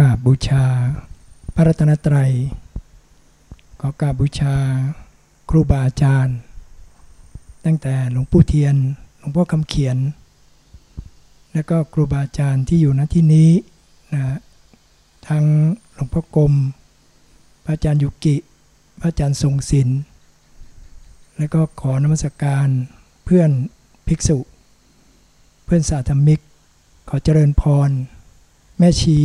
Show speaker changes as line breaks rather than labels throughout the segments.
กราบบูชา พระรัตนตรัย ขอกราบบูชา ครูบาอาจารย์ ตั้งแต่หลวงปู่เทียน หลวงพ่อคำเขียน แล้วก็ครูบาอาจารย์ที่อยู่ณที่นี้นะทั้งหลวงพ่อกรมพระอาจารย์ยุกิ พระอาจารย์ทรงศิลป์แล้วก็ขอนมัสการเพื่อนภิกษุ เพื่อนสาธมิก ขอเจริญพร แม่ชี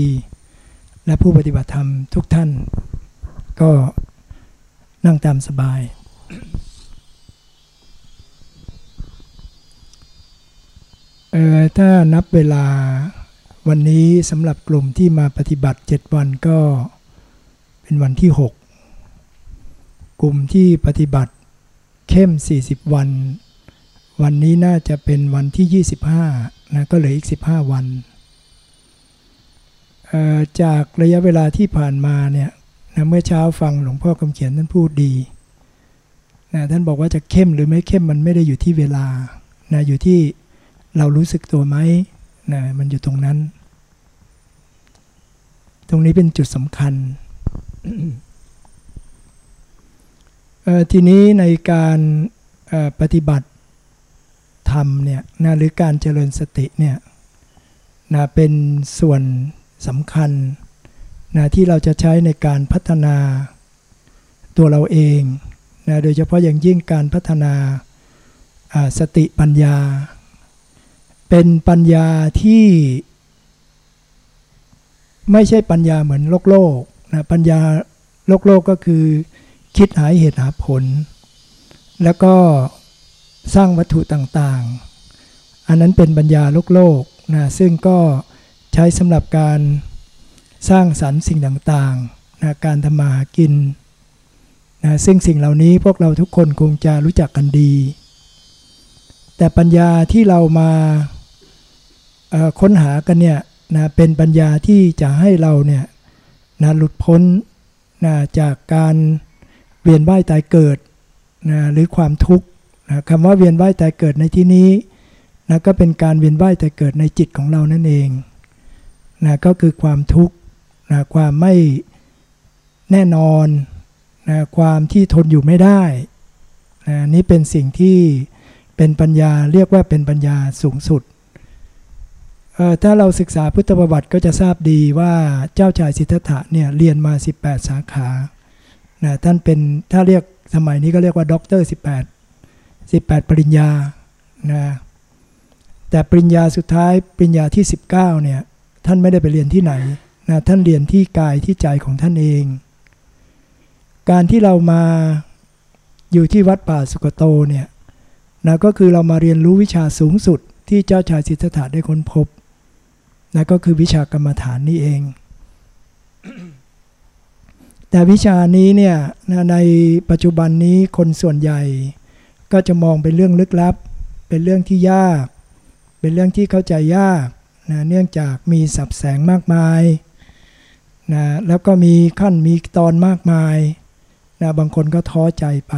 และผู้ปฏิบัติธรรมทุกท่าน ก็นั่งตามสบาย เออถ้านับเวลาวันนี้สำหรับกลุ่มที่มาปฏิบัติ 7 วันก็เป็นวันที่ 6 กลุ่มที่ปฏิบัติเข้ม 40 วัน วันนี้น่าจะเป็นวันที่ 25นะก็เหลืออีก 15 วัน จากระยะเวลาที่ผ่านมาเนี่ยนะเมื่อเช้าฟังหลวงพ่อคำเขียนท่านพูดดีนะท่านบอกว่าจะเข้มหรือไม่เข้มมันไม่ได้อยู่ที่เวลานะอยู่ที่เรารู้สึกตัวไหมนะมันอยู่ตรงนั้น ตรงนี้เป็นจุดสำคัญทีนี้ในการปฏิบัติธรรมเนี่ยนะหรือการเจริญสติเนี่ยนะเป็นส่วน สำคัญนะที่เราจะใช้ในการพัฒนาตัวเราเองนะโดยเฉพาะอย่างยิ่งการพัฒนาสติปัญญา เป็นปัญญาที่ไม่ใช่ปัญญาเหมือนโลกโลกนะปัญญาโลกโลกก็คือคิดหาเหตุหาผล แล้วก็สร้างวัตถุต่างๆ อันนั้นเป็นปัญญาโลกโลกนะซึ่งก็ ใช้สำหรับการสร้างสรรค์สิ่งต่างๆนะการทำมาหากินนะซึ่งสิ่งเหล่านี้พวกเราทุกคนคงจะรู้จักกันดี แต่ปัญญาที่เรามาค้นหากันเนี่ยนะเป็นปัญญาที่จะให้เราเนี่ยนะหลุดพ้นนะจากการเวียนว่ายตายเกิดนะหรือความทุกข์นะคำว่าเวียนว่ายตายเกิดในที่นี้นะก็เป็นการเวียนว่ายตายเกิดในจิตของเรานั่นเอง นะก็คือความทุกข์นะความไม่แน่นอนนะความที่ทนอยู่ไม่ได้นะนี่เป็นสิ่งที่เป็นปัญญาเรียกว่าเป็นปัญญาสูงสุด ถ้าเราศึกษาพุทธประวัติก็จะทราบดีว่าเจ้าชายสิทธัตถะเนี่ยเรียนมา 18 สาขานะท่านเป็นถ้าเรียกสมัยนี้ก็เรียกว่าด็อกเตอร์ 18 18 ปริญญานะแต่ปริญญาสุดท้ายปริญญาที่ 19เนี่ย ท่านไม่ได้ไปเรียนที่ไหนนะท่านเรียนที่กายที่ใจของท่านเอง การที่เรามาอยู่ที่วัดป่าสุกโตเนี่ยนะก็คือเรามาเรียนรู้วิชาสูงสุดที่เจ้าชายสิทธัตถะได้ค้นพบนะก็คือวิชากรรมฐานนี่เอง แต่วิชานี้เนี่ยในปัจจุบันนี้คนส่วนใหญ่ ก็จะมองเป็นเรื่องลึกลับ เป็นเรื่องที่ยาก เป็นเรื่องที่เข้าใจยาก นะเนื่องจากมีสับแสงมากมายนะแล้วก็มีขั้นมีตอนมากมายนะบางคนก็ท้อใจไป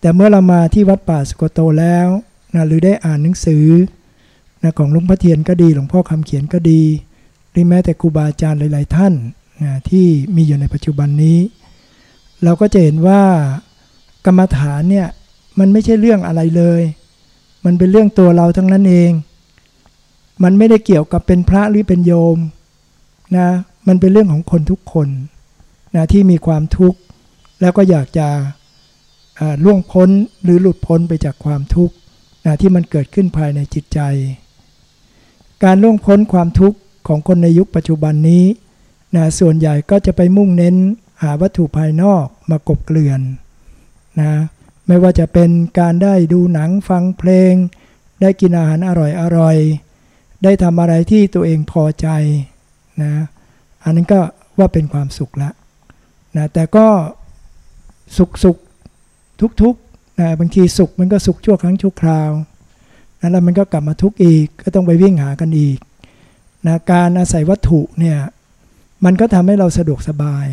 แต่เมื่อเรามาที่วัดป่าสุกโตแล้วนะหรือได้อ่านหนังสือนะของหลวงพ่อเทียนก็ดี หลวงพ่อคำเขียนก็ดี หรือแม้แต่ครูบาอาจารย์หลาย ๆ ท่านนะที่มีอยู่ในปัจจุบันนี้ เราก็จะเห็นว่ากรรมฐานเนี่ยมันไม่ใช่เรื่องอะไรเลย มันเป็นเรื่องตัวเราทั้งนั้นเอง มันไม่ได้เกี่ยวกับเป็นพระหรือเป็นโยมนะมันเป็นเรื่องของคนทุกคนนะที่มีความทุกข์ แล้วก็อยากจะล่วงพ้นหรือหลุดพ้นไปจากความทุกข์นะที่มันเกิดขึ้นภายในจิตใจ การล่วงพ้นความทุกข์ของคนในยุคปัจจุบันนี้นะส่วนใหญ่ก็จะไปมุ่งเน้นหาวัตถุภายนอกมากบเกลื่อนนะไม่ว่าจะเป็นการได้ดูหนังฟังเพลง ได้กินอาหารอร่อยอร่อย ได้ทำอะไรที่ตัวเองพอใจนะอันนั้นก็ว่าเป็นความสุขละนะแต่ก็สุขสุขทุกทุกนะบางทีสุขมันก็สุขชั่วครั้งชั่วคราวนะแล้วมันก็กลับมาทุกข์อีกก็ต้องไปวิ่งหากันอีกนะการอาศัยวัตถุเนี่ยมันก็ทำให้เราสะดวกสบาย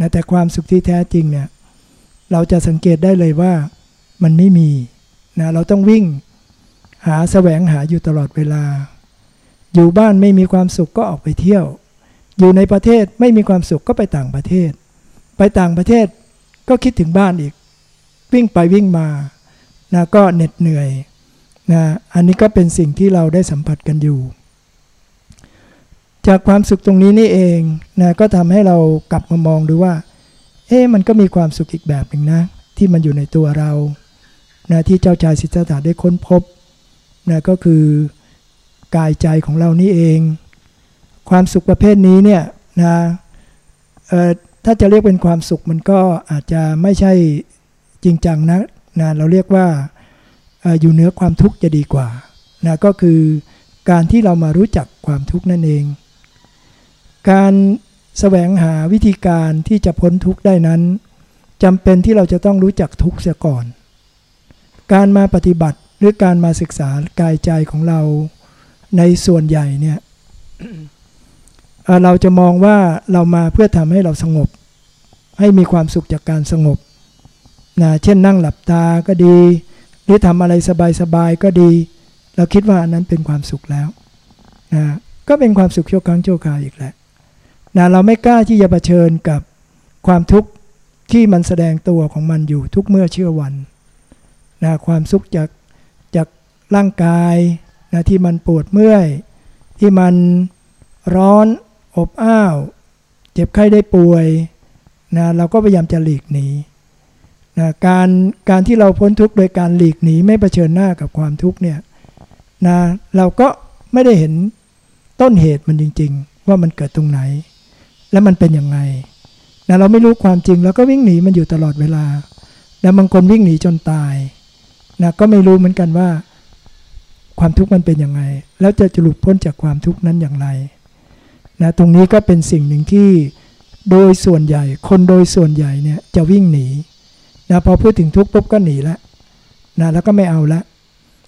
นะแต่ความสุขที่แท้จริงเนี่ยเราจะสังเกตได้เลยว่ามันไม่มีนะเราต้องวิ่งหาแสวงหาอยู่ตลอดเวลา อยู่บ้านไม่มีความสุขก็ออกไปเที่ยว อยู่ในประเทศไม่มีความสุขก็ไปต่างประเทศ ไปต่างประเทศก็คิดถึงบ้านอีก วิ่งไปวิ่งมานะก็เหน็ดเหนื่อยนะอันนี้ก็เป็นสิ่งที่เราได้สัมผัสกันอยู่ จากความสุขตรงนี้นี่เองนะก็ทำให้เรากลับมามองดูว่า เอ๊ะมันก็มีความสุขอีกแบบหนึ่งนะ ที่มันอยู่ในตัวเรานะที่เจ้าชายสิทธัตถะได้ค้นพบนะก็คือ กายใจของเรานี่เอง ความสุขประเภทนี้เนี่ยนะถ้าจะเรียกเป็นความสุขมันก็อาจจะไม่ใช่จริงจังนะนะเราเรียกว่าอยู่เหนือความทุกข์จะดีกว่านะก็คือการที่เรามารู้จักความทุกข์นั่นเอง การแสวงหาวิธีการที่จะพ้นทุกข์ได้นั้นจำเป็นที่เราจะต้องรู้จักทุกข์เสียก่อน การมาปฏิบัติหรือการมาศึกษากายใจของเรา ในส่วนใหญ่เนี่ยเราจะมองว่าเรามาเพื่อทำให้เราสงบ ให้มีความสุขจากการสงบนะเช่นนั่งหลับตาก็ดี หรือทำอะไรสบายๆก็ดี เราคิดว่านั้นเป็นความสุขแล้วนะก็เป็นความสุขชั่วครั้งชั่วคราวอีกแหละนะเราไม่กล้าที่จะเผชิญกับความทุกข์ที่มันแสดงตัวของมันอยู่ทุกเมื่อเชื่อวันนะความสุขจากจากร่างกาย นะที่มันปวดเมื่อย ที่มันร้อนอบอ้าว เจ็บไข้ได้ป่วยนะเราก็พยายามจะหลีกหนีนะการการที่เราพ้นทุกข์โดยการหลีกหนีไม่เผชิญหน้ากับความทุกข์เนี่ยนะเราก็ไม่ได้เห็นต้นเหตุมันจริง ๆ ว่ามันเกิดตรงไหน และมันเป็นยังไงนะเราไม่รู้ความจริงแล้วก็วิ่งหนีมันอยู่ตลอดเวลา แล้วบางคนวิ่งหนีจนตายนะก็ไม่รู้เหมือนกันว่า ความทุกข์มันเป็นยังไง แล้วจะจะหลุดพ้นจากความทุกข์นั้นอย่างไรนะตรงนี้ก็เป็นสิ่งหนึ่งที่โดยส่วนใหญ่ คนโดยส่วนใหญ่เนี่ยจะวิ่งหนีนะพอพูดถึงทุกข์ปุ๊บก็หนีละนะแล้วก็ไม่เอาละ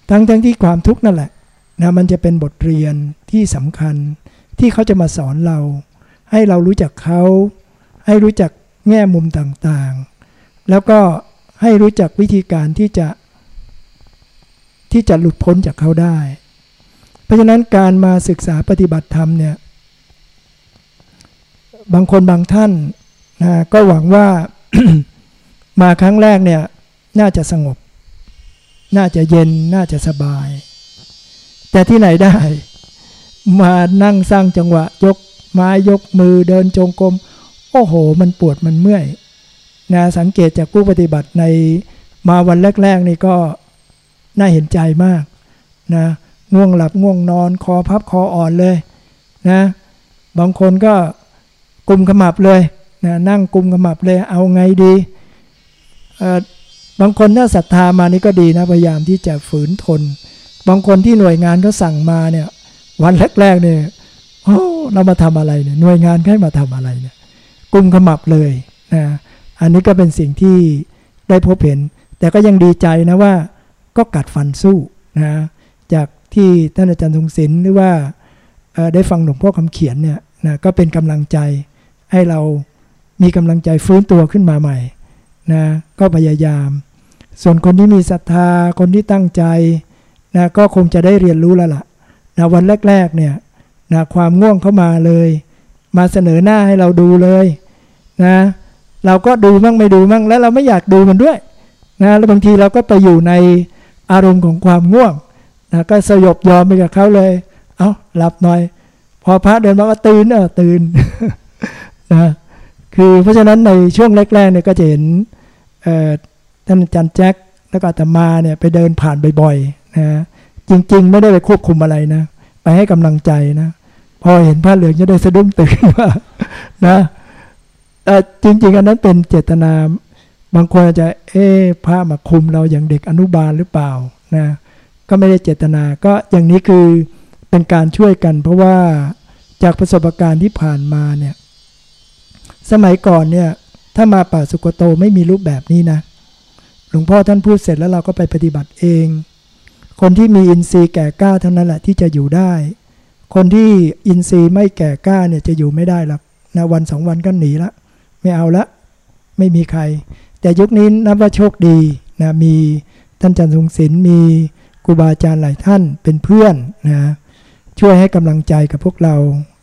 ทั้งทั้งที่ความทุกข์นั่นแหละนะมันจะเป็นบทเรียนที่สำคัญที่เขาจะมาสอนเรา ให้เรารู้จักเขา ให้รู้จักแง่มุมต่างๆ แล้วก็ให้รู้จักวิธีการที่จะ ที่จะหลุดพ้นจากเขาได้ เพราะฉะนั้นการมาศึกษาปฏิบัติธรรมเนี่ย บางคนบางท่านนะก็หวังว่ามาครั้งแรกเนี่ย น่าจะสงบ น่าจะเย็นน่าจะสบาย แต่ที่ไหนได้ มานั่งสร้างจังหวะ ยกไม้ยกมือเดินจงกรมโอ้โห มันปวดมันเมื่อยนะสังเกตจากผู้ปฏิบัติในมาวันแรก ๆ นี่ก็ น่าเห็นใจมากนะง่วงหลับง่วงนอนคอพับคออ่อนเลยนะบางคนก็กุมขมับเลยนะนั่งกุมขมับเลยเอาไงดีบางคนถ้าศรัทธามานี่ก็ดีนะพยายามที่จะฝืนทน บางคนที่หน่วยงานเขาสั่งมาเนี่ยวันแรกๆเนี่ยโอ้เรามาทำอะไรเนี่ยหน่วยงานให้มาทำอะไรเนี่ยกุมขมับเลยนะอันนี้ก็เป็นสิ่งที่ได้พบเห็น แต่ก็ยังดีใจนะว่า ก็กัดฟันสู้นะจากที่ท่านอาจารย์ทรงศิลป์หรือว่าได้ฟังหลวงพ่อคำเขียนเนี่ยนะก็เป็นกำลังใจให้เรามีกำลังใจฟื้นตัวขึ้นมาใหม่นะก็พยายาม ส่วนคนที่มีศรัทธาคนที่ตั้งใจนะก็คงจะได้เรียนรู้แล้วละ่ะนะวันแรก ๆ เนี่ยนะความง่วงเข้ามาเลย มาเสนอหน้าให้เราดูเลยนะเราก็ดูมั่งไม่ดูมั่งแล้วเราไม่อยากดูมันด้วยนะแล้วบางทีเราก็ไปอยู่ใน อารมณ์ของความง่วงนะก็สยบยอมไปกับเขาเลย เอา้าหลับหน่อย พอพระเดินมาก็ตื่นเออตื่นนะคือเพราะฉะนั้นในช่วงแรกๆเนี่ยก็จะเห็นท่านอาจารย์แจ็คแล้วก็อาตมาเนี่ยไปเดินผ่านบ่อยๆนะจริงๆ ไม่ได้ไปควบคุมอะไรนะ ไปให้กำลังใจนะ พอเห็นผ้าเหลืองจะได้สะดุ้งตื่นว่านะจริง ๆ อันนั้นเป็นเจตนา บางคนอาจจะเอ๊ผ้ามาคุมเราอย่างเด็กอนุบาลหรือเปล่านะก็ไม่ได้เจตนาก็อย่างนี้คือเป็นการช่วยกัน เพราะว่าจากประสบการณ์ที่ผ่านมาเนี่ยสมัยก่อนเนี่ยถ้ามาป่าสุกโตไม่มีรูปแบบนี้นะหลวงพ่อท่านพูดเสร็จแล้วเราก็ไปปฏิบัติเอง คนที่มีอินทรีย์แก่กล้าเท่านั้นแหละที่จะอยู่ได้ คนที่อินทรีย์ไม่แก่กล้าเนี่ยจะอยู่ไม่ได้หรอกนะวันสองวันก็หนีละ ไม่เอาละ ไม่มีใคร แต่ยุคนี้นับว่าโชคดีนะมีท่านจันทรงศิลป์มีครูบาอาจารย์หลายท่านเป็นเพื่อนนะช่วยให้กำลังใจกับพวกเรา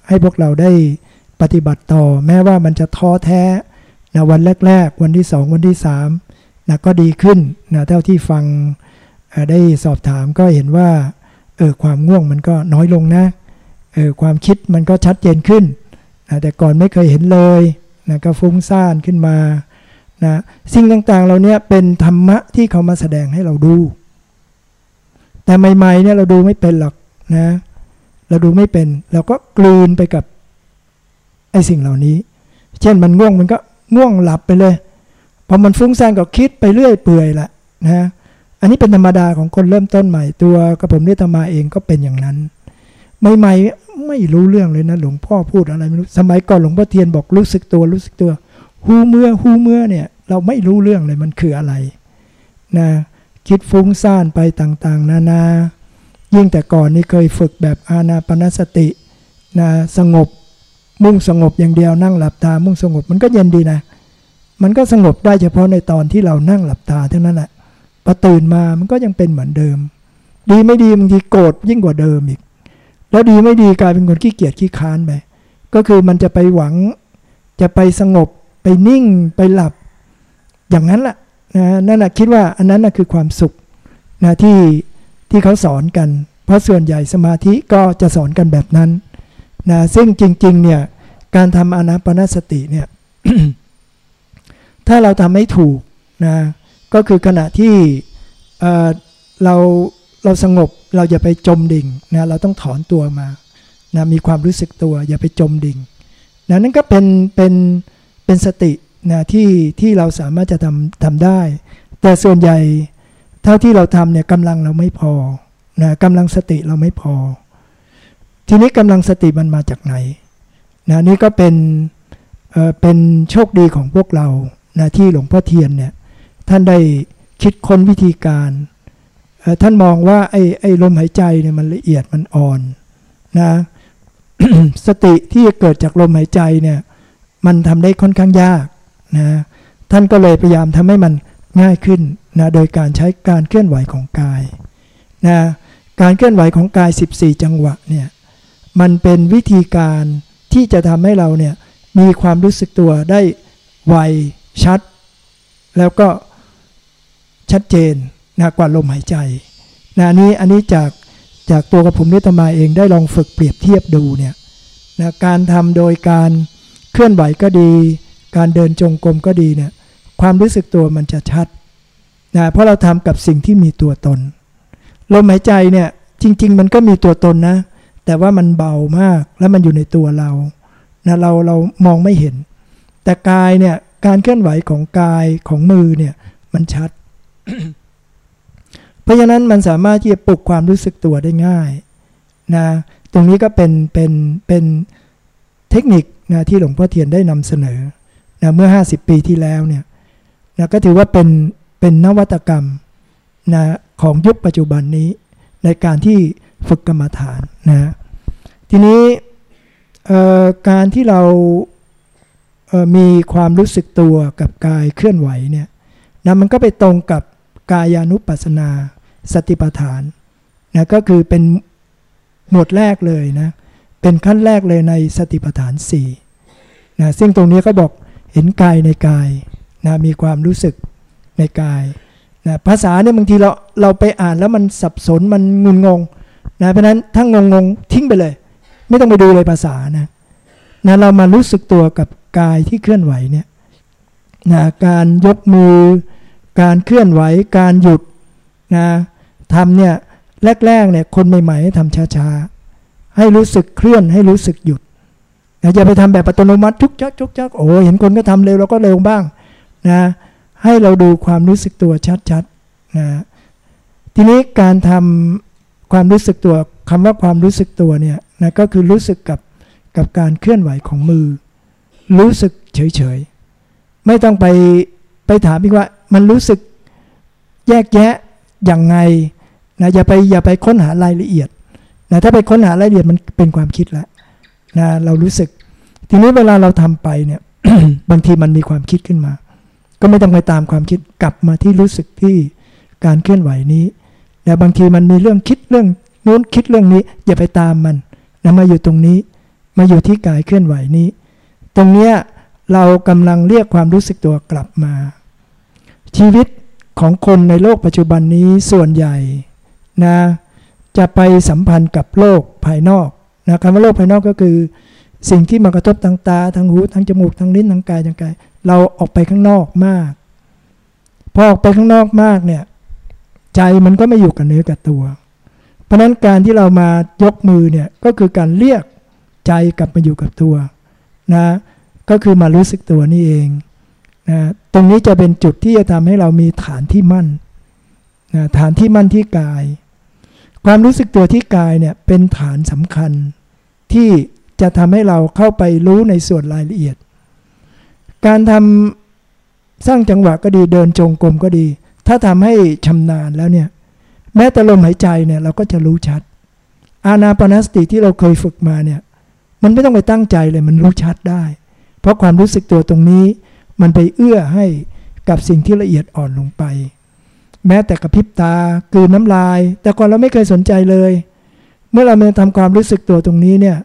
ให้พวกเราได้ปฏิบัติต่อ แม้ว่ามันจะท้อแท้นะวันแรก ๆ วันที่สองวันที่สามนะก็ดีขึ้นนะเท่าที่ฟังได้สอบถามก็เห็นว่าเออความง่วงมันก็น้อยลงนะเออความคิดมันก็ชัดเจนขึ้นนะแต่ก่อนไม่เคยเห็นเลยนะก็ฟุ้งซ่านขึ้นมา นะสิ่งต่างๆเราเนี้ยเป็นธรรมะที่เขามาแสดงให้เราดู แต่ใหม่ๆเนี่ยเราดูไม่เป็นหรอกนะเราดูไม่เป็นเราก็กลืนไปกับไอ้สิ่งเหล่านี้ เช่นมันง่วงมันก็ง่วงหลับไปเลยพอมันฟุ้งซ่านก็คิดไปเรื่อยเปื่อยละนะอันนี้เป็นธรรมดาของคนเริ่มต้นใหม่ตัวกระผมนิธรรมาเองก็เป็นอย่างนั้นใหม่ๆไม่รู้เรื่องเลยนะหลวงพ่อพูดอะไรไม่รู้สมัยก่อนหลวงพ่อเทียนบอกรู้สึกตัวรู้สึกตัว หูเมื่อหูเมื่อเนี่ย เราไม่รู้เรื่องเลยมันคืออะไรนะคิดฟุ้งซ่านไปต่างๆ นานา ยิ่งแต่ก่อนนี่เคยฝึกแบบอานาปนสตินะสงบมุ่งสงบอย่างเดียวนั่งหลับตา มุ่งสงบมันก็เย็นดีนะ มันก็สงบได้เฉพาะในตอนที่เรานั่งหลับตาเท่านั้นแหละพอตื่นมามันก็ยังเป็นเหมือนเดิม ดีไม่ดีบางทีโกรธยิ่งกว่าเดิมอีก แล้วดีไม่ดีกลายเป็นคนขี้เกียจขี้ค้านไปก็คือมันจะไปหวังจะไปสงบไปนิ่งไปหลับ อย่างนั้นแหละนะนั่นแหละคิดว่าอันนั้นนะคือความสุขนะที่ที่เขาสอนกัน เพราะส่วนใหญ่สมาธิก็จะสอนกันแบบนั้นนะซึ่งจริง ๆ เนี่ย การทำอนาปนสติเนี่ย ถ้าเราทำไม่ถูกนะก็คือขณะที่เราเราสงบเราอย่าไปจมดิ่งนะเราต้องถอนตัวมานะมีความรู้สึกตัว อย่าไปจมดิ่งนะนั่นก็เป็นเป็นเป็นสติ นะที่ที่เราสามารถจะทำทำได้ แต่ส่วนใหญ่เท่าที่เราทำเนี่ยกำลังเราไม่พอนะกำลังสติเราไม่พอ ทีนี้กำลังสติมันมาจากไหนนะนี่ก็เป็นเเป็นโชคดีของพวกเรานะที่หลวงพ่อเทียนเนี่ยท่านได้คิดค้นวิธีการท่านมองว่าไอ้ไอ้ลมหายใจเนี่ยมันละเอียดมันอ่อนนะสติที่เกิดจากลมหายใจเนี่ยมันทำได้ค่อนข้างยาก นะท่านก็เลยพยายามทำให้มันง่ายขึ้นนะโดยการใช้การเคลื่อนไหวของกายนะการเคลื่อนไหวของกาย 14 จังหวะเนี่ยมันเป็นวิธีการที่จะทำให้เราเนี่ยมีความรู้สึกตัวได้ไวชัด แล้วก็ชัดเจนนะกว่าลมหายใจนะนนี้อันนี้จากจากตัวกับผมนิตมาเองได้ลองฝึกเปรียบเทียบดูเนี่ยนะการทำโดยการเคลื่อนไหวก็ดี การเดินจงกรมก็ดีเนี่ยความรู้สึกตัวมันจะชัดนะเพราะเราทำกับสิ่งที่มีตัวตนลมหายใจเนี่ยจริง ๆ มันก็มีตัวตนนะ แต่ว่ามันเบามากแล้วมันอยู่ในตัวเรานะเราเรามองไม่เห็น แต่กายเนี่ยการเคลื่อนไหวของกายของมือเนี่ยมันชัด เพราะฉะนั้นมันสามารถที่จะปลุกความรู้สึกตัวได้ง่ายนะตรงนี้ก็เป็นเป็นเป็นเทคนิคนะที่หลวงพ่อเทียนได้นำเสนอ นะเมื่อ 50 ปีที่แล้วเนี่ยนะก็ถือว่าเป็นเป็นนวัตกรรมนะของยุคปัจจุบันนี้ในการที่ฝึกกรรมฐานนะทีนี้การที่เรามีความรู้สึกตัวกับกายเคลื่อนไหวเนี่ยนะมันก็ไปตรงกับกายานุปัสสนาสติปัฏฐานนะก็คือเป็นหมวดแรกเลยนะเป็นขั้นแรกเลยในสติปัฏฐาน4นะซึ่งตรงนี้ก็บอก เห็นกายในกายนะมีความรู้สึกในกายนะภาษาเนี่ยบางทีเราเราไปอ่านแล้วมันสับสนมันงุนงงนะเพราะนั้นถ้างงงทิ้งไปเลย ไม่ต้องไปดูเลยภาษานะนะเรามารู้สึกตัวกับกายที่เคลื่อนไหวเนี่ยนะการยกมือ การเคลื่อนไหว การหยุดนะทำเนี่ยแรกๆเนี่ยคนใหม่ๆให้ทำช้าๆ ให้รู้สึกเคลื่อนให้รู้สึกหยุด อย่าไปทำแบบอัตโนมัติทุกจักทุกจักโอ้เห็นคนก็ทำเร็วเราก็เร็วบ้างนะให้เราดูความรู้สึกตัวชัดๆนะทีนี้การทำความรู้สึกตัวคำว่าความรู้สึกตัวเนี่ยนะก็คือรู้สึกกับกับการเคลื่อนไหวของมือ รู้สึกเฉยๆไม่ต้องไปไปถามอีกว่ามันรู้สึกแยกแยะอย่างไงนะอย่าไปอย่าไปค้นหารายละเอียดนะถ้าไปค้นหารายละเอียดมันเป็นความคิดแล้ว นะเรารู้สึก ทีนี้เวลาเราทำไปเนี่ย บางทีมันมีความคิดขึ้นมา ก็ไม่ต้องไปตามความคิดกลับมาที่รู้สึกที่การเคลื่อนไหวนี้แต่บางทีมันมีเรื่องคิดเรื่องนู้นคิดเรื่องนี้ อย่าไปตามมันนะมาอยู่ตรงนี้ มาอยู่ที่กายเคลื่อนไหวนี้ ตรงเนี้ยเรากำลังเรียกความรู้สึกตัวกลับมา ชีวิตของคนในโลกปัจจุบันนี้ส่วนใหญ่นะจะไปสัมพันธ์กับโลกภายนอก นะคำว่าโลกภายนอกก็คือ สิ่งที่มากระทบทางตาทางหูทางจมูกทางลิ้นทางกายทางกาย เราออกไปข้างนอกมากพอออกไปข้างนอกมากเนี่ยใจมันก็ไม่อยู่กับเนื้อกับตัว เพราะนั้นการที่เรามายกมือเนี่ยก็คือการเรียกใจกลับมาอยู่กับตัวนะก็คือมารู้สึกตัวนี่เองนะตรงนี้จะเป็นจุดที่จะทำให้เรามีฐานที่มั่นนะฐานที่มั่นที่กาย ความรู้สึกตัวที่กายเนี่ยเป็นฐานสำคัญ ที่จะทำให้เราเข้าไปรู้ในส่วนรายละเอียด การทำสร้างจังหวะก็ดีเดินจงกรมก็ดี ถ้าทำให้ชำนาญแล้วเนี่ยแม้แต่ลมหายใจเนี่ยเราก็จะรู้ชัด อานาปนสติที่เราเคยฝึกมาเนี่ยมันไม่ต้องไปตั้งใจเลยมันรู้ชัดได้ เพราะความรู้สึกตัวตรงนี้ มันไปเอื้อให้กับสิ่งที่ละเอียดอ่อนลงไป แม้แต่กระพริบตา กืนน้ำลาย แต่ก่อนเราไม่เคยสนใจเลย เมื่อเรามาทำความรู้สึกตัวตรงนี้เนี่ย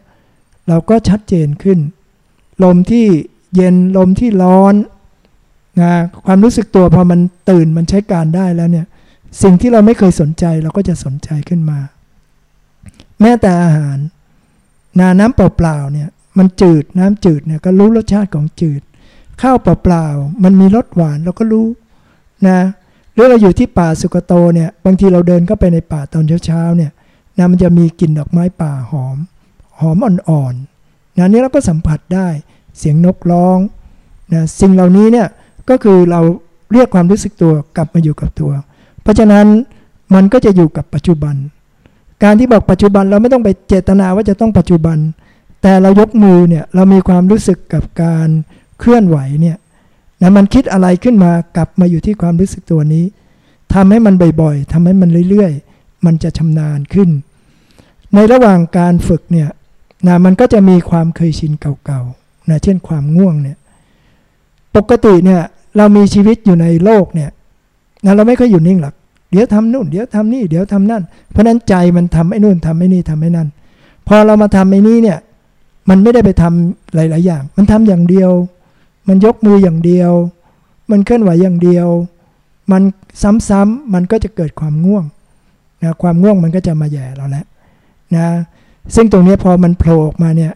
เราก็ชัดเจนขึ้น ลมที่เย็นลมที่ร้อนนะความรู้สึกตัวพอมันตื่นมันใช้การได้แล้วเนี่ย สิ่งที่เราไม่เคยสนใจเราก็จะสนใจขึ้นมา แม้แต่อาหารนาน้ำเปล่าๆเนี่ยมันจืดน้ำจืดเนี่ยก็รู้รสชาติของจืด ข้าวเปล่าๆมันมีรสหวานเราก็รู้นะ รือเราอยู่ที่ป่าสุกโตเนี่ยบางทีเราเดินเข้าไปในป่าตอนเช้าๆเนี่ยนะมันจะมีกลิ่นดอกไม้ป่าหอม หอมอ่อนๆนะนี้เราก็สัมผัสได้เสียงนกร้องนะสิ่งเหล่านี้เนี่ยก็คือเราเรียกความรู้สึกตัวกลับมาอยู่กับตัว เพราะฉะนั้นมันก็จะอยู่กับปัจจุบัน การที่บอกปัจจุบันเราไม่ต้องไปเจตนาว่าจะต้องปัจจุบัน แต่เรายกมือเนี่ยเรามีความรู้สึกกับการเคลื่อนไหวเนี่ย นะมันคิดอะไรขึ้นมากลับมาอยู่ที่ความรู้สึกตัวนี้ทำให้มันบ่อยๆทำให้มันเรื่อยๆ มันจะชำนาญขึ้น ในระหว่างการฝึกเนี่ยนะมันก็จะมีความเคยชินเก่าๆนะเช่นความง่วงเนี่ยปกติเนี่ยเรามีชีวิตอยู่ในโลกเนี่ยนะเราไม่ค่อยอยู่นิ่งหรอกเดี๋ยวทำนู่นเดี๋ยวทำนี่เดี๋ยวทำนั่น เพราะนั้นใจมันทำไอ้นู่นทำไอ้นี่ทำไอ้นั่น พอเรามาทำไอ้นี้เนี่ยมันไม่ได้ไปทำหลาย ๆ อย่าง มันทำอย่างเดียว มันยกมืออย่างเดียว มันเคลื่อนไหวอย่างเดียว มันซ้ำๆมันก็จะเกิดความง่วงนะความง่วงมันก็จะมาแย่เราแล้วนะซึ่งตรงนี้พอมันโผล่ออกมาเนี่ย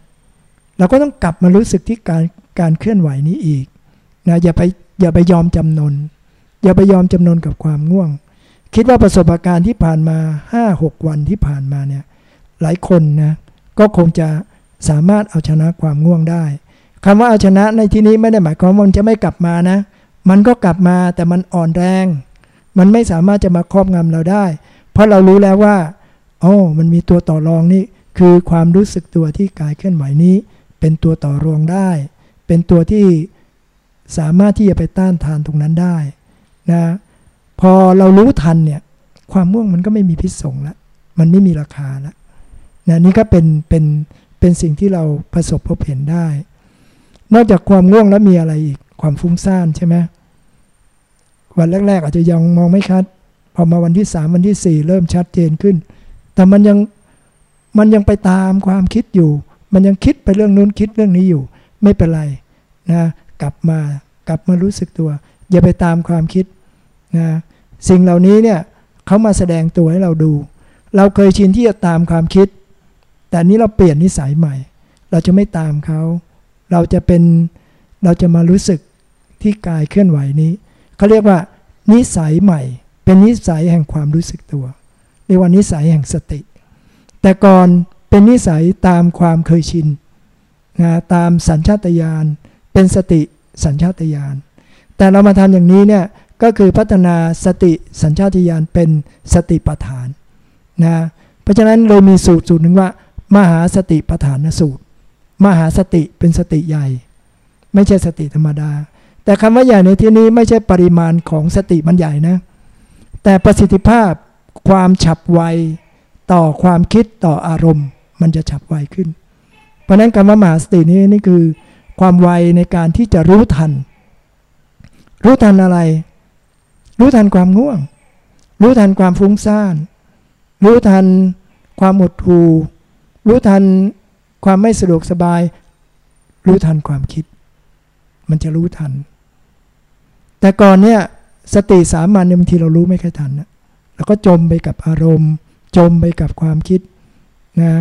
เราก็ต้องกลับมารู้สึกที่การการเคลื่อนไหวนี้อีกนะอย่าไปอย่าไปยอมจำนน อย่าไปยอมจำนนกับความง่วง คิดว่าประสบการณ์ที่ผ่านมา 5-6 วันที่ผ่านมาเนี่ยหลายคนนะก็คงจะสามารถเอาชนะความง่วงได้ คำว่าเอาชนะในที่นี้ไม่ได้หมายความว่ามันจะไม่กลับมานะ มันก็กลับมาแต่มันอ่อนแรง มันไม่สามารถจะมาครอบงำเราได้ เพราะเรารู้แล้วว่าโอ้มันมีตัวต่อรองนี่คือความรู้สึกตัวที่กายเคลื่อนไหวนี้ เป็นตัวต่อรองได้ เป็นตัวที่สามารถที่จะไปต้านทานตรงนั้นได้นะพอเรารู้ทันเนี่ยความม่วงมันก็ไม่มีพิษสงล้วมันไม่มีราคาล้วนะนี่ก็เป็นเป็นเป็นสิ่งที่เราประสบพบเห็นได้ นอกจากความง่วงแล้วมีอะไรอีก ความฟุ้งซ่านใช่ไหมวันแรก ๆ อาจจะยังมองไม่ชัด พอมาวันที่สามวันที่สี่เริ่มชัดเจนขึ้น แต่มันยังมันยังไปตามความคิดอยู่ มันยังคิดไปเรื่องนู้นคิดเรื่องนี้อยู่ ไม่เป็นไรนะกลับมากลับมารู้สึกตัว อย่าไปตามความคิดนะสิ่งเหล่านี้เนี่ยเขามาแสดงตัวให้เราดู เราเคยชินที่จะตามความคิด แต่นี้เราเปลี่ยนนิสัยใหม่ เราจะไม่ตามเขา เราจะเป็นเราจะมารู้สึกที่กายเคลื่อนไหวนี้เขาเรียกว่า นิสัยใหม่ เป็นนิสัยแห่งความรู้สึกตัว เรียกว่านิสัยแห่งสติ แต่ก่อนเป็นนิสัยตามความเคยชินนะตามสัญชาตญาณเป็นสติสัญชาตญาณแต่เรามาทำอย่างนี้เนี่ยก็คือพัฒนาสติสัญชาตญาณเป็นสติปัฏฐานนะเพราะฉะนั้นเลยมีสูตรสูตรหนึ่งว่า มหาสติปัฏฐานสูตร มหาสติเป็นสติใหญ่ ไม่ใช่สติธรรมดา แต่คำว่าใหญ่ในที่นี้ไม่ใช่ปริมาณของสติมันใหญ่นะ แต่ประสิทธิภาพความฉับไวต่อความคิดต่ออารมณ์ มันจะฉับไวขึ้น เพราะนั้นคำว่ามหาสตินี้นี่คือ ความไวในการที่จะรู้ทัน รู้ทันอะไร รู้ทันความง่วง รู้ทันความฟุ้งซ่าน รู้ทันความหดหู่รู้ทัน ความไม่สะดวกสบาย รู้ทันความคิด มันจะรู้ทัน แต่ก่อนเนี่ยสติสามัญบางทีเรารู้ไม่ค่อยทันนะแล้วก็จมไปกับอารมณ์ จมไปกับความคิดนะ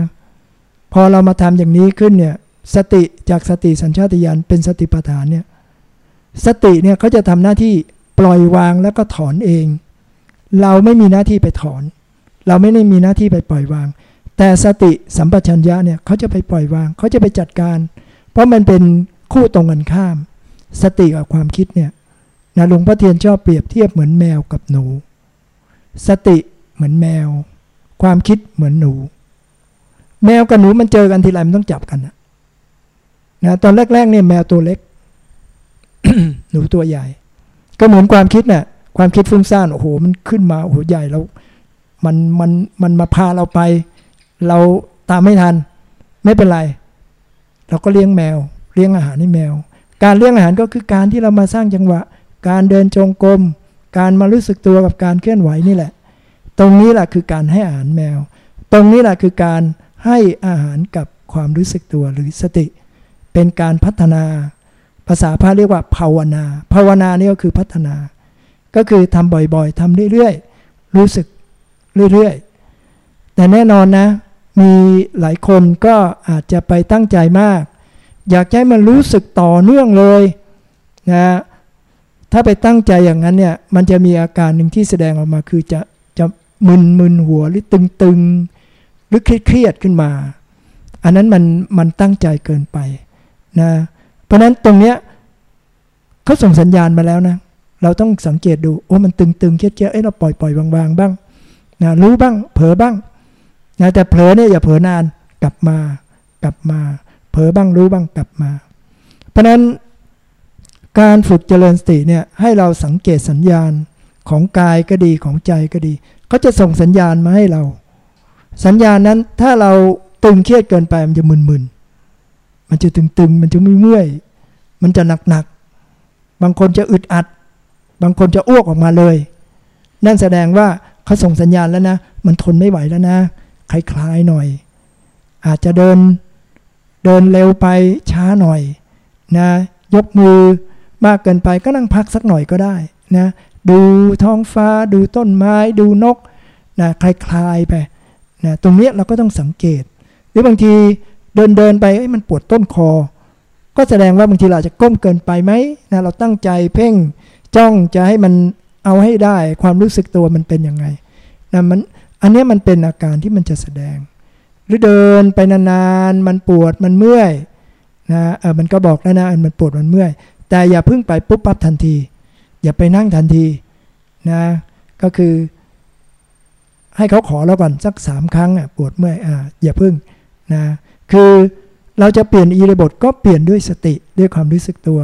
พอเรามาทำอย่างนี้ขึ้นเนี่ยสติจากสติสัญชาตญาณเป็นสติปัฏฐานเนี่ยสติเนี่ยเขาจะทำหน้าที่ปล่อยวางแล้วก็ถอนเอง เราไม่มีหน้าที่ไปถอน เราไม่ได้มีหน้าที่ไปปล่อยวาง แต่สติสัมปชัญญะเนี่ยเขาจะไปปล่อยวางเขาจะไปจัดการ เพราะมันเป็นคู่ตรงกันข้าม สติกับความคิดเนี่ยนะหลวงพ่อเทียนชอบเปรียบเทียบเหมือนแมวกับหนู สติเหมือนแมว ความคิดเหมือนหนู แมวกับหนูมันเจอกันทีไรมันต้องจับกันนะนะตอนแรกๆเนี่ยแมวตัวเล็ก หนูตัวใหญ่ ก็เหมือนความคิดนะ่ะความคิดฟุ้งซ่านโอ้โหมันขึ้นมาโอ้โหใหญ่แล้ว มันมันมันมาพาเราไป เราตามไม่ทัน ไม่เป็นไร เราก็เลี้ยงแมว เลี้ยงอาหารให้แมว การเลี้ยงอาหารก็คือการที่เรามาสร้างจังหวะ การเดินจงกรมการมารู้สึกตัวกับการเคลื่อนไหวนี่แหละ ตรงนี้แหละคือการให้อาหารแมว ตรงนี้แหละคือการให้อาหารกับความรู้สึกตัวหรือสติ เป็นการพัฒนา ภาษาพระเรียกว่าภาวนา ภาวนานี่ก็คือพัฒนา ก็คือทำบ่อยๆทำเรื่อยๆ รู้สึกเรื่อยๆ แต่แน่นอนนะ มีหลายคนก็อาจจะไปตั้งใจมาก อยากให้มันรู้สึกต่อเนื่องเลยนะถ้าไปตั้งใจอย่างนั้นเนี่ยมันจะมีอาการหนึ่งที่แสดงออกมาคือจะจะมึนมึนหัวหรือตึงๆ หรือเครียดขึ้นมา อันนั้นมันมันตั้งใจเกินไปนะเพราะนั้นตรงเนี้ยเขาส่งสัญญาณมาแล้วนะ เราต้องสังเกตดูโอ้มันตึงๆเครียดๆเอ้เราปล่อยปล่อยวางๆบ้างนะรู้บ้าง เผลอบ้าง นะแต่เผลอเนี่ยอย่าเผลอนานกลับมากลับมา เผลอบ้างรู้บ้างกลับมา เพราะนั้นการฝึกเจริญสติเนี่ยให้เราสังเกตสัญญาณของกายก็ดีของใจก็ดีเขาจะส่งสัญญาณมาให้เรา สัญญาณนั้นถ้าเราตึงเครียดเกินไปมันจะมึนมันจะตึงๆมันจะไม่เมื่อยมันจะหนักๆบางคนจะอึดอัด บางคนจะอ้วกออกมาเลย นั่นแสดงว่าเขาส่งสัญญาณแล้วนะ มันทนไม่ไหวแล้วนะ คลายๆหน่อย อาจจะเดินเดินเร็วไปช้าหน่อยนะยกมือมากเกินไปก็นั่งพักสักหน่อยก็ได้นะดูท้องฟ้าดูต้นไม้ดูนกนะคลายๆไปนะตรงนี้เราก็ต้องสังเกต หรือบางทีเดินเดินไปมันปวดต้นคอ ก็แสดงว่าบางทีเราจะก้มเกินไปไหมนะเราตั้งใจเพ่งจ้องจะให้มันเอาให้ได้ความรู้สึกตัวมันเป็นยังไงนะมัน อันนี้มันเป็นอาการที่มันจะแสดง หรือเดินไปนานๆ มันปวดมันเมื่อยนะเออมันก็บอกแล้วนะมันปวดมันเมื่อย แต่อย่าพึ่งไปปุ๊บปั๊บทันที อย่าไปนั่งทันทีนะ ก็คือ ให้เขาขอแล้วก่อนสักสามครั้งอะปวดเมื่อยอ่าอย่าพึ่งนะคือเราจะเปลี่ยนอีริบทก็เปลี่ยนด้วยสติด้วยความรู้สึกตัว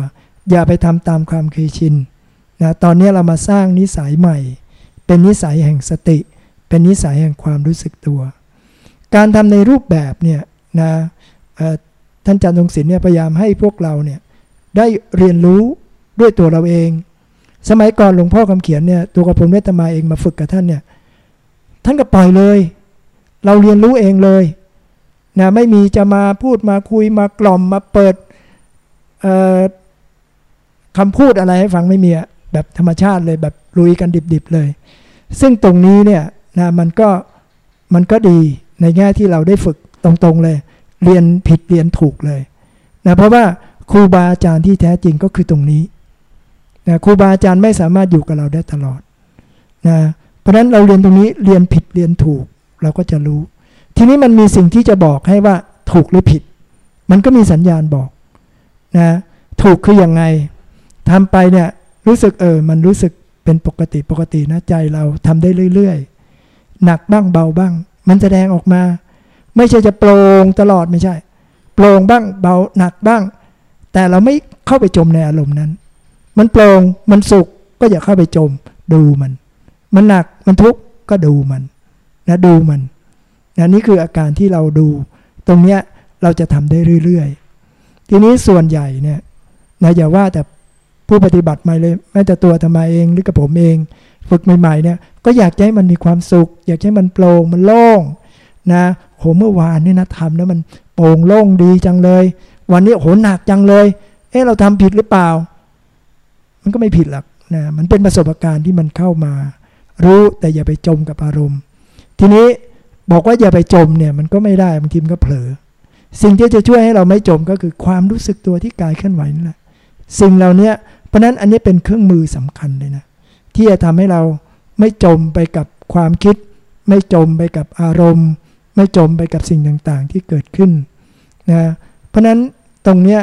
อย่าไปทำตามความเคยชินนะตอนนี้เรามาสร้างนิสัยใหม่ เป็นนิสัยแห่งสติ เป็นนิสัยแห่งความรู้สึกตัว การทำในรูปแบบเนี่ยนะท่านจันทรงศิลป์เนี่ยพยายามให้พวกเราเนี่ยได้เรียนรู้ด้วยตัวเราเอง สมัยก่อนหลวงพ่อคำเขียนเนี่ยตัวกระพลเมตมาเองมาฝึกกับท่านเนี่ยท่านก็ปล่อยเลย เราเรียนรู้เองเลยนะไม่มีจะมาพูดมาคุยมากล่อมมาเปิดคำพูดอะไรให้ฟังไม่มีแบบธรรมชาติเลยแบบลุยกันดิบๆเลย ซึ่งตรงนี้เนี่ย นะมันก็มันก็ดีในแง่ที่เราได้ฝึกตรงๆเลย เรียนผิดเรียนถูกเลยนะเพราะว่าครูบาอาจารย์ที่แท้จริงก็คือตรงนี้นะครูบาอาจารย์ไม่สามารถอยู่กับเราได้ตลอดนะเพราะฉะนั้นเราเรียนตรงนี้เรียนผิดเรียนถูกเราก็จะรู้ ทีนี้มันมีสิ่งที่จะบอกให้ว่าถูกหรือผิด มันก็มีสัญญาณบอกนะถูกคืออยังไงทำไปเนี่ยรู้สึกเออมันรู้สึกเป็นปกติปกตินะใจเราทำได้เรื่อย ๆ หนักบ้างเบาบ้าง มันแสดงออกมา ไม่ใช่จะโปร่งตลอดไม่ใช่ โปร่งบ้างเบาหนักบ้าง แต่เราไม่เข้าไปจมในอารมณ์นั้น มันโปร่งมันสุขก็อย่าเข้าไปจม ดูมัน มันหนักมันทุกข์ก็ดูมันนะดูมันนะนี่คืออาการที่เราดู ตรงเนี้ยเราจะทำได้เรื่อยๆ ทีนี้ส่วนใหญ่เนี่ยนะอย่าว่าแต่ผู้ปฏิบัติม่เลยแม้แต่ตัวธรรมาเองหรือกับผมเอง ฝึกใหม่ๆเนี่ยก็อยากให้มันมีความสุข อยากให้มันโปร่งมันโล่งนะโหเมื่อวานนี่นะทำแล้วมันโปร่งโล่งดีจังเลย วันนี้โหหนักจังเลย เอ๊ะเราทำผิดหรือเปล่า มันก็ไม่ผิดหรอกนะมันเป็นประสบการณ์ที่มันเข้ามา รู้แต่อย่าไปจมกับอารมณ์ ทีนี้บอกว่าอย่าไปจมเนี่ยมันก็ไม่ได้บางทีมันก็เผลอ สิ่งที่จะช่วยให้เราไม่จมก็คือความรู้สึกตัวที่กายเคลื่อนไหวนั่นแหละสิ่งเหล่านี้เพราะนั้นอันนี้เป็นเครื่องมือสำคัญเลยนะ ที่จะทำให้เราไม่จมไปกับความคิด ไม่จมไปกับอารมณ์ ไม่จมไปกับสิ่งต่างๆ ที่เกิดขึ้นนะเพราะนั้นตรงเนี้ย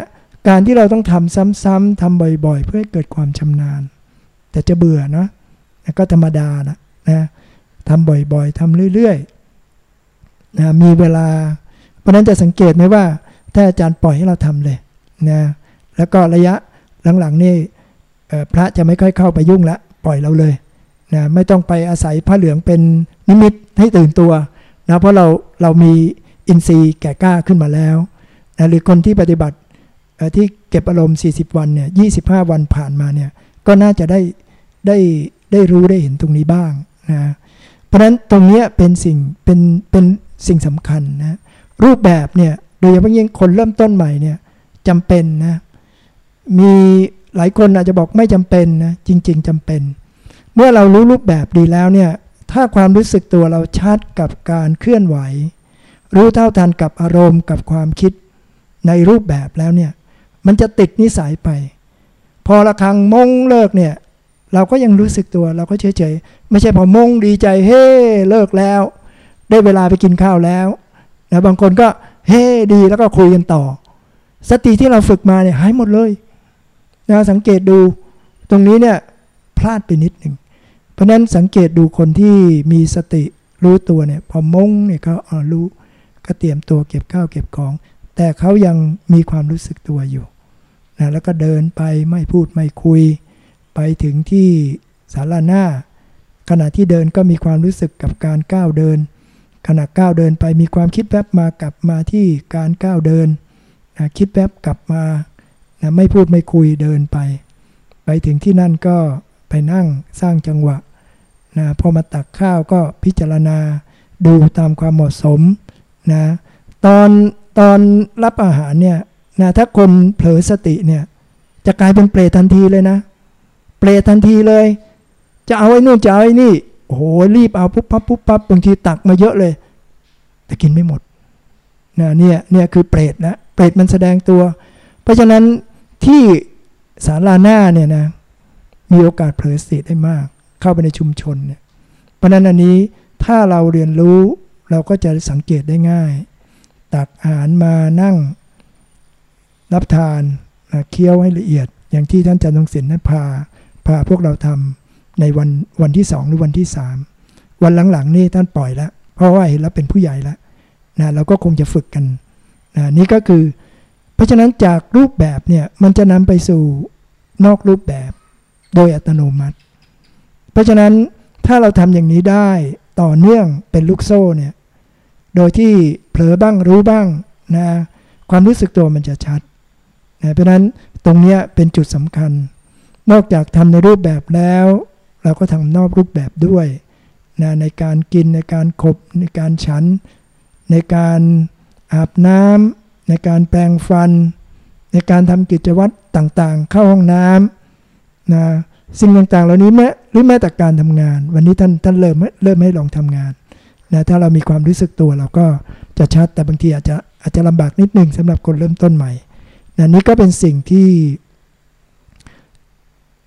การที่เราต้องทำซ้ำๆทำบ่อยๆ เพื่อให้เกิดความชำนาญ แต่จะเบื่อเนาะก็ธรรมดานะนะทำบ่อยๆทำเรื่อยๆนะมีเวลา เพราะนั้นจะสังเกตไหมว่า ถ้าอาจารย์ปล่อยให้เราทำเลยนะแล้วก็ระยะหลังๆนี่พระจะไม่ค่อยเข้าไปยุ่งละ ปล่อยเราเลยนะไม่ต้องไปอาศัยผ้าเหลืองเป็นนิมิตให้ตื่นตัวนะเพราะเราเรามีอินทรีย์แก่กล้าขึ้นมาแล้วนะหรือคนที่ปฏิบัติที่เก็บอารมณ์ 40 วันเนี่ยยีวันผ่านมาเนี่ยก็น่าจะได้ได้ได้รู้ได้เห็นตรงนี้บ้างนะเพราะฉะนั้นตรงนี้เป็นสิ่งเป็นเป็นสิ่งสำคัญนะรูปแบบเนี่ยโดยเฉพาะยิ่งคนเริ่มต้นใหม่เนี่ยจำเป็นนะมี หลายคนอาจจะบอกไม่จำเป็นนะจริง ๆจำเป็น เมื่อเรารู้รูปแบบดีแล้วเนี่ยถ้าความรู้สึกตัวเราชัดกับการเคลื่อนไหว รู้เท่าทันกับอารมณ์กับความคิดในรูปแบบแล้วเนี่ยมันจะติดนิสัยไป พอละครังมงเลิกเนี่ยเราก็ยังรู้สึกตัวเราก็เฉยๆไม่ใช่พอมงดีใจเฮ้เลิกแล้ว ได้เวลาไปกินข้าวแล้วนะบางคนก็เฮ้ดีแล้วก็คุยกันต่อ สติที่เราฝึกมาเนี่ยหายหมดเลย นะสังเกตดูตรงนี้เนี่ยพลาดไปนิดหนึ่งเพราะนั้นสังเกตดูคนที่มีสติรู้ตัวเนี่ยพอมงเนี่ยเขาเอรู้ก็เตรียมตัวเก็บข้าวเก็บของ แต่เขายังมีความรู้สึกตัวอยู่นะแล้วก็เดินไปไม่พูดไม่คุย ไปถึงที่ศาลาหน้า ขณะที่เดินก็มีความรู้สึกกับการก้าวเดิน ขณะก้าวเดินไปมีความคิดแวบมากลับมาที่การก้าวเดินนะคิดแวบกลับมา นะไม่พูดไม่คุยเดินไป ไปถึงที่นั่นก็ไปนั่งสร้างจังหวะนะพอมาตักข้าวก็พิจารณาดูตามความเหมาะสมนะตอนตอนรับอาหารเนี่ยนะถ้าคนเผลอสติเนี่ยจะกลายเป็นเปรตทันทีเลยนะ เปรตทันทีเลย จะเอาไอ้นู่นจะเอาไอ้นี่โอ้โหรีบเอาปุ๊บปั๊บปุ๊บปั๊บบางทีตักมาเยอะเลย แต่กินไม่หมดนะเนี่ยเนี่ยคือเปรตนะเปรตมันแสดงตัว เพราะฉะนั้น ที่ศาลาหน้าเนี่ยนะมีโอกาสเผลอสติได้มาก เข้าไปในชุมชนเนี่ยเพราะนั้นอันนี้ถ้าเราเรียนรู้เราก็จะสังเกตได้ง่าย ตักอาหารมานั่งรับทานเคี้ยวให้ละเอียด อย่างที่ท่านอาจารย์ทงศิลป์นั้นพาพาพวกเราทำในวันวันที่สองหรือวันที่สามวันหลังๆนี่ท่านปล่อยแล้วเพราะว่าเห็นแล้วเป็นผู้ใหญ่แล้วนะเราก็คงจะฝึกกันนะนี่ก็คือ เพราะฉะนั้นจากรูปแบบเนี่ยมันจะนำไปสู่นอกรูปแบบโดยอัตโนมัติ เพราะฉะนั้นถ้าเราทำอย่างนี้ได้ต่อเนื่องเป็นลูกโซ่เนี่ยโดยที่เผลอบ้างรู้บ้างนะความรู้สึกตัวมันจะชัดนะเพราะนั้นตรงนี้เป็นจุดสำคัญ นอกจากทำในรูปแบบแล้ว เราก็ทำนอกรูปแบบด้วยนะในการกินในการขบในการฉัน ในการอาบน้ำ ในการแปรงฟัน ในการทำกิจวัตรต่างๆ เข้าห้องน้ำนะสิ่งต่างๆ เหล่านี้แม้หรือแม้แต่การทำงาน วันนี้ท่านท่านเริ่มเริ่มให้ลองทำงานนะถ้าเรามีความรู้สึกตัวเราก็จะชัดแต่บางทีอาจจะอาจจะลำบากนิดหนึ่งสำหรับคนเริ่มต้นใหม่นะนี่ก็เป็นสิ่งที่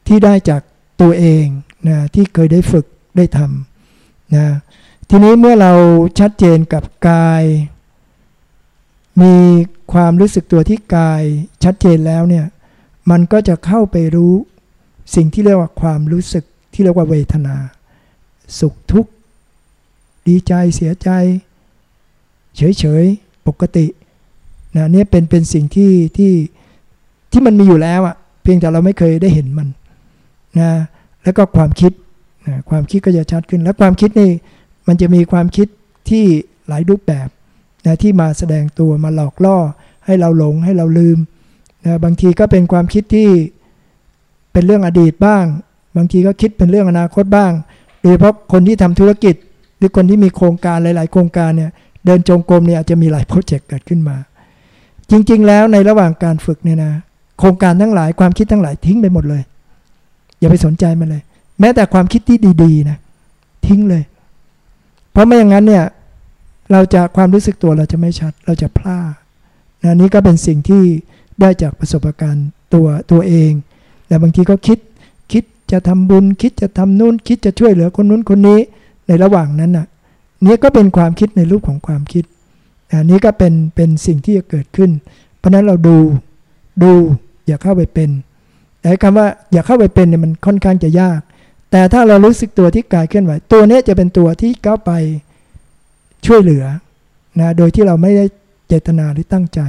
ที่ได้จากตัวเองนะที่เคยได้ฝึกได้ทำนะทีนี้เมื่อเราชัดเจนกับกาย มีความรู้สึกตัวที่กายชัดเจนแล้วเนี่ย มันก็จะเข้าไปรู้สิ่งที่เรียกว่าความรู้สึกที่เรียกว่าเวทนา สุขทุกข์ ดีใจเสียใจ เฉยๆปกตินะนี่เป็นเป็นสิ่งที่ที่ที่มันมีอยู่แล้วอะเพียงแต่เราไม่เคยได้เห็นมันนะแล้วก็ความคิดนะความคิดก็จะชัดขึ้น แล้วความคิดนี่มันจะมีความคิดที่หลายรูปแบบ นะที่มาแสดงตัวมาหลอกล่อ ให้เราหลงให้เราลืมนะบางทีก็เป็นความคิดที่เป็นเรื่องอดีตบ้าง บางทีก็คิดเป็นเรื่องอนาคตบ้าง โดยเฉพาะคนที่ทำธุรกิจ หรือคนที่มีโครงการหลาย ๆ โครงการเนี่ยเดินจงกรมเนี่ยอาจจะมีหลายโปรเจกต์เกิดขึ้นมา จริง ๆ แล้วในระหว่างการฝึกเนี่ยนะโครงการทั้งหลายความคิดทั้งหลายทิ้งไปหมดเลย อย่าไปสนใจมันเลย แม้แต่ความคิดที่ดี ๆ นะ ทิ้งเลย เพราะไม่อย่างนั้นเนี่ย เราจะความรู้สึกตัวเราจะไม่ชัด เราจะพลาดนะนี่ก็เป็นสิ่งที่ได้จากประสบการณ์ตัวตัวเองแต่บางทีก็คิดคิดจะทำบุญ คิดจะทำนู่น คิดจะช่วยเหลือคนนู้นคนนี้ในระหว่างนั้นน่ะนี่ก็เป็นความคิดในรูปของความคิดอันนี้ก็เป็นเป็นสิ่งที่จะเกิดขึ้น เพราะนั้นเราดูดูอย่าเข้าไปเป็นแต่คำว่าอย่าเข้าไปเป็นเนี่ยมันค่อนข้างจะยาก แต่ถ้าเรารู้สึกตัวที่กายเคลื่อนไหว ตัวนี้จะเป็นตัวที่ก้าวไป ช่วยเหลือนะโดยที่เราไม่ได้เจตนาหรือตั้งใจ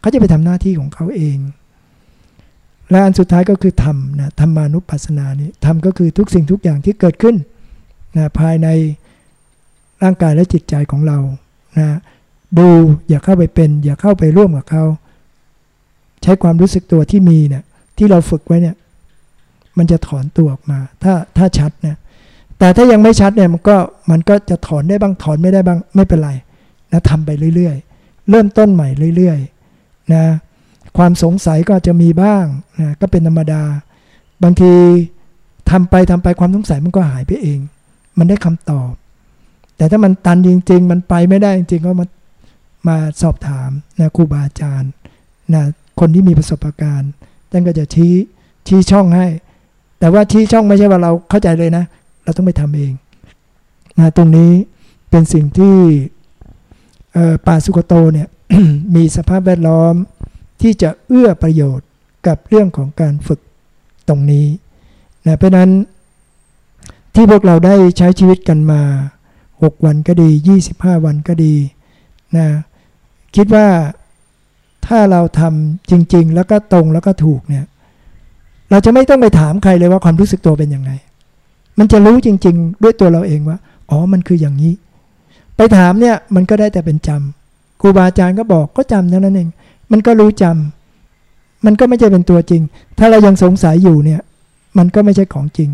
เขาจะไปทำหน้าที่ของเขาเอง และอันสุดท้ายก็คือธรรมนะธรรมานุปัสสนานี่ธรรมก็คือทุกสิ่งทุกอย่างที่เกิดขึ้นนะภายในร่างกายและจิตใจของเรานะดูอย่าเข้าไปเป็น อย่าเข้าไปร่วมกับเขาใช้ความรู้สึกตัวที่มีเนี่ยที่เราฝึกไว้เนี่ย มันจะถอนตัวออกมา ถ้าถ้าชัดเนี่ย แต่ถ้ายังไม่ชัดเนี่ยมันก็มันก็จะถอนได้บ้างถอนไม่ได้บ้างไม่เป็นไรนะทำไปเรื่อยๆ เริ่มต้นใหม่เรื่อยๆนะความสงสัยก็จะมีบ้างนะก็เป็นธรรมดา บางทีทำไปทำไปความสงสัยมันก็หายไปเอง มันได้คำตอบ แต่ถ้ามันตันจริง ๆ มันไปไม่ได้จริงๆก็มามาสอบถามนะครูบาอาจารย์นะคนที่มีประสบการณ์ท่านก็จะชี้ชี้ช่องให้ แต่ว่าชี้ช่องไม่ใช่ว่าเราเข้าใจเลยนะ เราต้องไปทำเองนะตรงนี้เป็นสิ่งที่ป่าสุกโตเนี่ยมีสภาพแวดล้อมที่จะเอื้อประโยชน์กับเรื่องของการฝึกตรงนี้นะเพราะนั้นที่พวกเราได้ใช้ชีวิตกันมา 6 วันก็ดี 25 วันก็ดีนะคิดว่าถ้าเราทำจริง ๆ แล้วก็ตรงแล้วก็ถูกเนี่ยเราจะไม่ต้องไปถามใครเลยว่าความรู้สึกตัวเป็นยังไง มันจะรู้จริง ๆ ด้วยตัวเราเองว่า อ๋อ มันคืออย่างนี้ ไปถามเนี่ย มันก็ได้แต่เป็นจำครูบาอาจารย์ก็บอกก็จำเท่านั้นเอง มันก็รู้จำมันก็ไม่ใช่เป็นตัวจริง ถ้าเรายังสงสัยอยู่เนี่ย มันก็ไม่ใช่ของจริง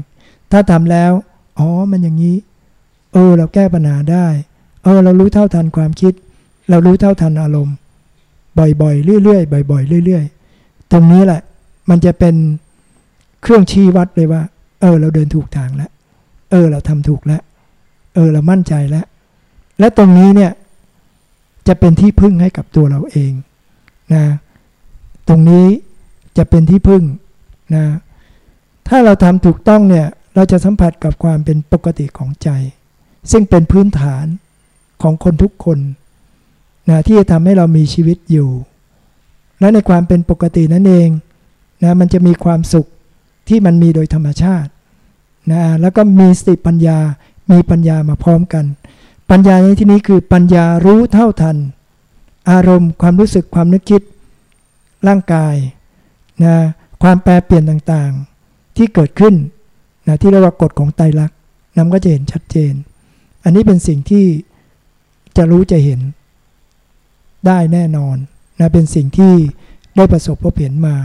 ถ้าทำแล้ว อ๋อ มันอย่างนี้ เออ เราแก้ปัญหาได้ เออ เรารู้เท่าทันความคิด เรารู้เท่าทันอารมณ์ บ่อยๆ เรื่อยๆ บ่อยๆ เรื่อย ๆ ตรงนี้แหละ มันจะเป็นเครื่องชี้วัดเลยว่า เออ เราเดินถูกทางแล้ว ออเราทำถูกแล้ว เออเรามั่นใจแล้ว และตรงนี้เนี่ยจะเป็นที่พึ่งให้กับตัวเราเองนะตรงนี้จะเป็นที่พึ่งนะถ้าเราทำถูกต้องเนี่ยเราจะสัมผัสกับความเป็นปกติของใจ ซึ่งเป็นพื้นฐานของคนทุกคนนะที่จะทำให้เรามีชีวิตอยู่ และในความเป็นปกตินั่นเองนะมันจะมีความสุขที่มันมีโดยธรรมชาติ นะแล้วก็มีสติปัญญา มีปัญญามาพร้อมกัน ปัญญาในที่นี้คือปัญญารู้เท่าทัน อารมณ์ความรู้สึกความนึกคิด ร่างกายนะความแปรเปลี่ยนต่างๆ ที่เกิดขึ้นนะที่เรียกว่ากฎของไตรลักษณ์น้ำก็จะเห็นชัดเจน อันนี้เป็นสิ่งที่จะรู้จะเห็นได้แน่นอนนะเป็นสิ่งที่ได้ประสบพบเห็นมา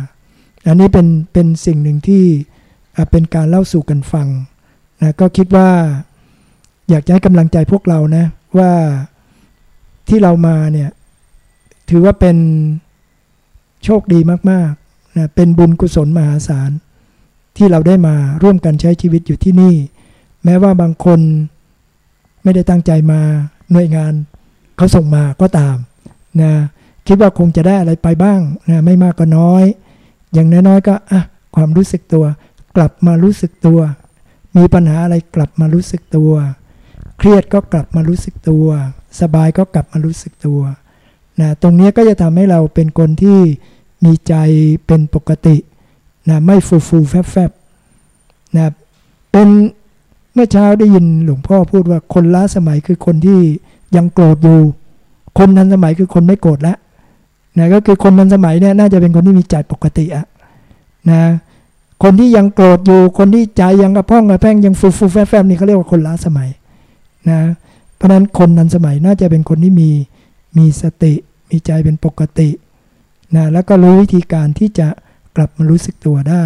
อันนี้เป็นเป็นสิ่งหนึ่งที่ เป็นการเล่าสู่กันฟังนะก็คิดว่าอยากจะให้กำลังใจพวกเรานะว่าที่เรามาเนี่ยถือว่าเป็นโชคดีมากๆนะเป็นบุญกุศลมหาศาล ที่เราได้มาร่วมกันใช้ชีวิตอยู่ที่นี่ แม้ว่าบางคนไม่ได้ตั้งใจมาหน่วยงานเขาส่งมาก็ตามนะคิดว่าคงจะได้อะไรไปบ้างนะไม่มากก็น้อย อย่างน้อยๆก็อะความรู้สึกตัว กลับมารู้สึกตัว มีปัญหาอะไรกลับมารู้สึกตัว เครียดก็กลับมารู้สึกตัว สบายก็กลับมารู้สึกตัวนะตรงนี้ก็จะทำให้เราเป็นคนที่มีใจเป็นปกตินะไม่ฟูฟูแฟบแฟบนะเป็นเมื่อเช้าได้ยินหลวงพ่อพูดว่าคนล้าสมัยคือคนที่ยังโกรธอยู่ คนทันสมัยคือคนไม่โกรธแล้วนะก็คือคนทันสมัยเนี่ยน่าจะเป็นคนที่มีใจปกติอะนะ คนที่ยังโกรธอยู่ คนที่ใจยังกระพ้องกระแพงยังฟูฟูแฟบแฟบนี่เขาเรียกว่าคนล้าสมัยนะ เพราะนั้นคนทันสมัยน่าจะเป็นคนที่มีมีสติมีใจเป็นปกตินะแล้วก็รู้วิธีการที่จะกลับมารู้สึกตัวได้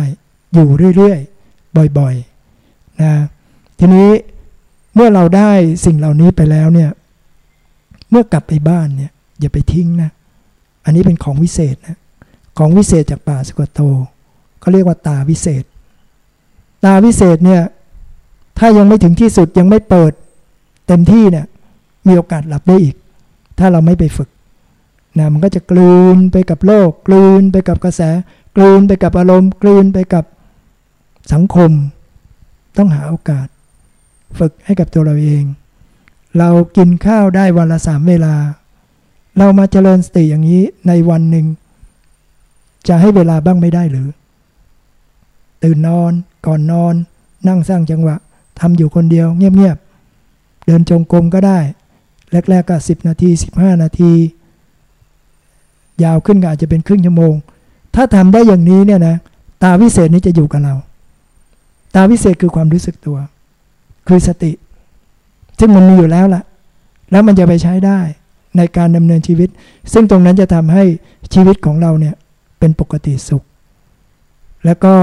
อยู่เรื่อยๆ บ่อยๆนะทีนี้เมื่อเราได้สิ่งเหล่านี้ไปแล้วเนี่ยเมื่อกลับไปบ้านเนี่ยอย่าไปทิ้งนะ อันนี้เป็นของวิเศษนะ ของวิเศษจากป่าสกโต เขาเรียกว่าตาวิเศษ ตาวิเศษเนี่ยถ้ายังไม่ถึงที่สุดยังไม่เปิด เต็มที่เนี่ยมีโอกาสหลับได้อีก ถ้าเราไม่ไปฝึกนะมันก็จะกลืนไปกับโลก กลืนไปกับกระแส กลืนไปกับอารมณ์ กลืนไปกับสังคม ต้องหาโอกาส ฝึกให้กับตัวเราเอง เรากินข้าวได้วันละสามเวลา เรามาเจริญสติอย่างนี้ในวันหนึ่งจะให้เวลาบ้างไม่ได้หรือ ตื่นนอน ก่อนนอน นั่งสร้างจังหวะทำอยู่คนเดียวเงียบๆ เดินจงกรมก็ได้ แรกๆก็สิบนาทีสิบห้านาที ยาวขึ้นก็อาจจะเป็นครึ่งชั่วโมง ถ้าทำได้อย่างนี้เนี่ยนะตาวิเศษนี้จะอยู่กับเรา ตาวิเศษคือความรู้สึกตัว คือสติ ซึ่งมันมีอยู่แล้วล่ะ แล้วมันจะไปใช้ได้ในการดำเนินชีวิต ซึ่งตรงนั้นจะทำให้ชีวิตของเราเนี่ยเป็นปกติสุข แล้วก็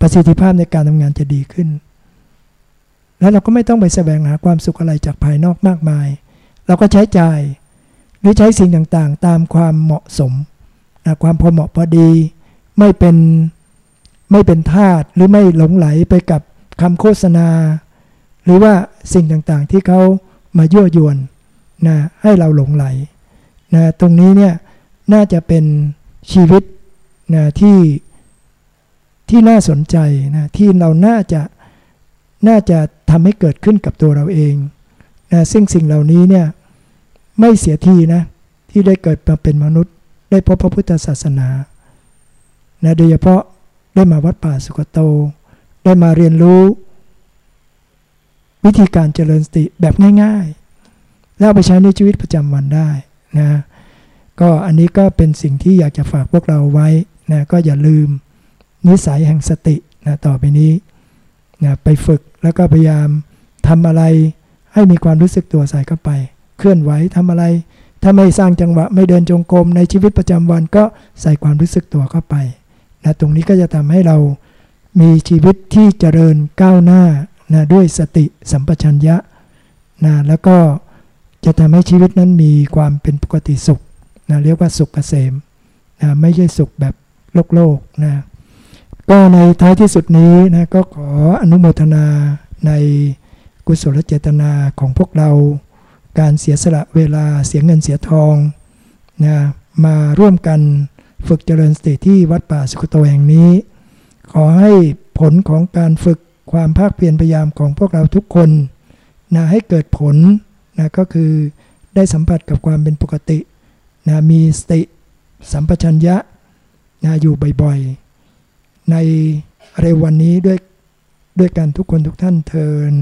ประสิทธิภาพในการทำงานจะดีขึ้น แล้วเราก็ไม่ต้องไปแสวงหาความสุขอะไรจากภายนอกมากมาย เราก็ใช้จ่ายหรือใช้สิ่งต่างๆ ตามความเหมาะสมนะความพอเหมาะพอดี ไม่เป็นไม่เป็นทาตหรือไม่หลงไหลไปกับคำโฆษณา หรือว่าสิ่งต่างๆที่เขามายั่วยวนนะให้เราหลงไหลนะตรงนี้เนี่ยน่าจะเป็นชีวิตนะที่ ที่น่าสนใจนะที่เราน่าจะน่าจะทำให้เกิดขึ้นกับตัวเราเองนะซึ่งสิ่งเหล่านี้เนี่ยไม่เสียทีนะที่ได้เกิดมาเป็นมนุษย์ ได้พบพระพุทธศาสนานะโดยเฉพาะได้มาวัดป่าสุกโต ได้มาเรียนรู้ วิธีการเจริญสติแบบง่ายๆ แล้วไปใช้ในชีวิตประจำวันได้นะก็อันนี้ก็เป็นสิ่งที่อยากจะฝากพวกเราไว้นะก็อย่าลืม นิสัยแห่งสตินะต่อไปนี้นะไปฝึกแล้วก็พยายามทำอะไรให้มีความรู้สึกตัวใส่เข้าไป เคลื่อนไหวทำอะไร ถ้าไม่สร้างจังหวะไม่เดินจงกรมในชีวิตประจำวันก็ใส่ความรู้สึกตัวเข้าไปนะตรงนี้ก็จะทำให้เรามีชีวิตที่เจริญก้าวหน้านะด้วยสติสัมปชัญญะนะแล้วก็จะทำให้ชีวิตนั้นมีความเป็นปกติสุขนะเรียกว่าสุขเกษมนะไม่ใช่สุขแบบโลกโลกนะ ก็ในท้ายที่สุดนี้นะก็ขออนุโมทนาในกุศลเจตนาของพวกเรา การเสียสละเวลาเสียเงินเสียทองนะมาร่วมกันฝึกเจริญสติที่วัดป่าสุขโตแห่งนี้ ขอให้ผลของการฝึกความภาคเพียรพยายามของพวกเราทุกคนนะให้เกิดผลนะก็คือได้สัมผัสกับความเป็นปกตินะมีสติสัมปชัญญะนะอยู่บ่อยๆ ในเร็ววันนี้ด้วยด้วยกันทุกคนทุกท่านเทิน